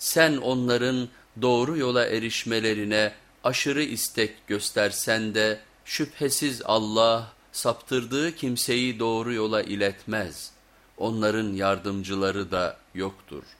Sen onların doğru yola erişmelerine aşırı istek göstersen de şüphesiz Allah saptırdığı kimseyi doğru yola iletmez. Onların yardımcıları da yoktur.''